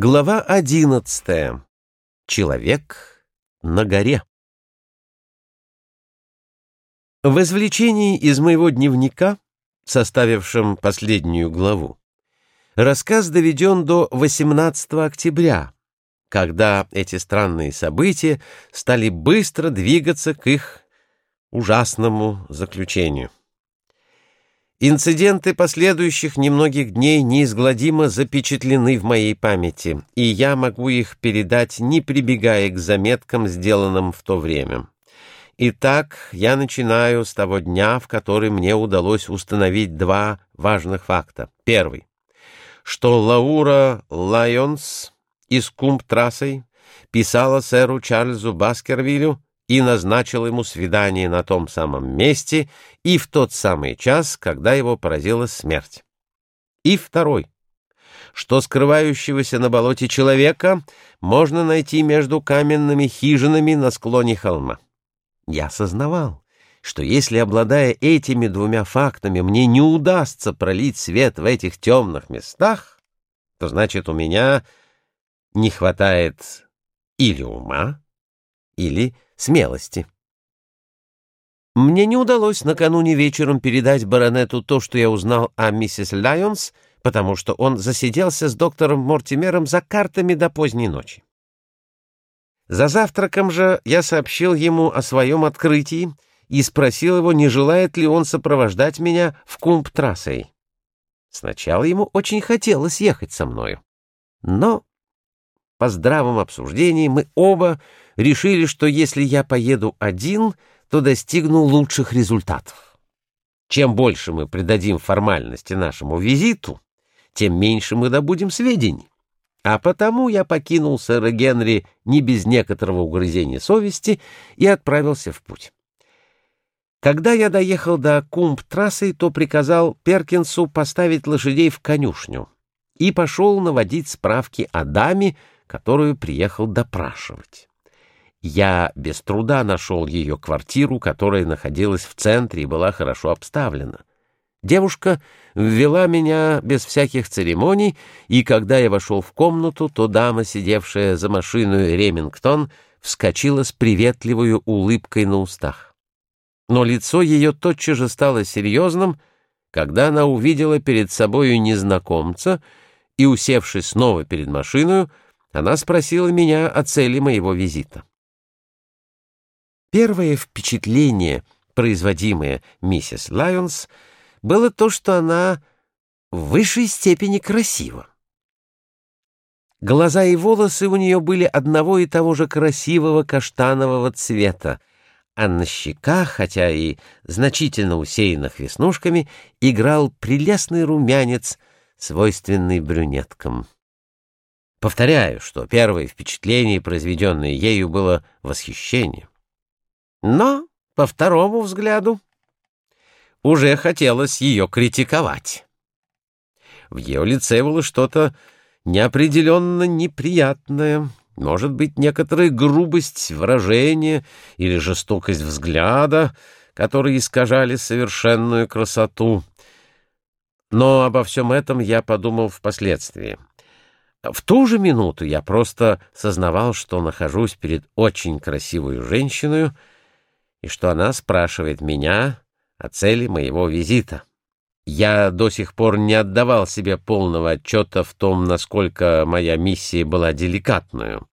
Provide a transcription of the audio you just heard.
Глава одиннадцатая. Человек на горе. В извлечении из моего дневника, составившем последнюю главу, рассказ доведен до 18 октября, когда эти странные события стали быстро двигаться к их ужасному заключению. Инциденты последующих немногих дней неизгладимо запечатлены в моей памяти, и я могу их передать, не прибегая к заметкам, сделанным в то время. Итак, я начинаю с того дня, в который мне удалось установить два важных факта. Первый. Что Лаура Лайонс из Кумб-трассой писала сэру Чарльзу Баскервилю и назначил ему свидание на том самом месте и в тот самый час, когда его поразила смерть. И второй, что скрывающегося на болоте человека можно найти между каменными хижинами на склоне холма. Я осознавал, что если, обладая этими двумя фактами, мне не удастся пролить свет в этих темных местах, то значит у меня не хватает или ума, или смелости. Мне не удалось накануне вечером передать баронету то, что я узнал о миссис Лайонс, потому что он засиделся с доктором Мортимером за картами до поздней ночи. За завтраком же я сообщил ему о своем открытии и спросил его, не желает ли он сопровождать меня в Кумб-трассой. Сначала ему очень хотелось ехать со мною. Но по здравом обсуждении мы оба решили, что если я поеду один, то достигну лучших результатов. Чем больше мы придадим формальности нашему визиту, тем меньше мы добудем сведений. А потому я покинул сэра Генри не без некоторого угрызения совести и отправился в путь. Когда я доехал до Кумб-трассы, то приказал Перкинсу поставить лошадей в конюшню и пошел наводить справки о даме, которую приехал допрашивать. Я без труда нашел ее квартиру, которая находилась в центре и была хорошо обставлена. Девушка ввела меня без всяких церемоний, и когда я вошел в комнату, то дама, сидевшая за машиной Ремингтон, вскочила с приветливой улыбкой на устах. Но лицо ее тотчас же стало серьезным, когда она увидела перед собою незнакомца и, усевшись снова перед машиной, она спросила меня о цели моего визита. Первое впечатление, производимое миссис Лайонс, было то, что она в высшей степени красива. Глаза и волосы у нее были одного и того же красивого каштанового цвета, а на щеках, хотя и значительно усеянных веснушками, играл прелестный румянец, свойственный брюнеткам. Повторяю, что первое впечатление, произведенное ею, было восхищение. Но, по второму взгляду, уже хотелось ее критиковать. В ее лице было что-то неопределенно неприятное, может быть, некоторая грубость выражения или жестокость взгляда, которые искажали совершенную красоту. Но обо всем этом я подумал впоследствии. В ту же минуту я просто сознавал, что нахожусь перед очень красивой женщиной и что она спрашивает меня о цели моего визита. Я до сих пор не отдавал себе полного отчета в том, насколько моя миссия была деликатную.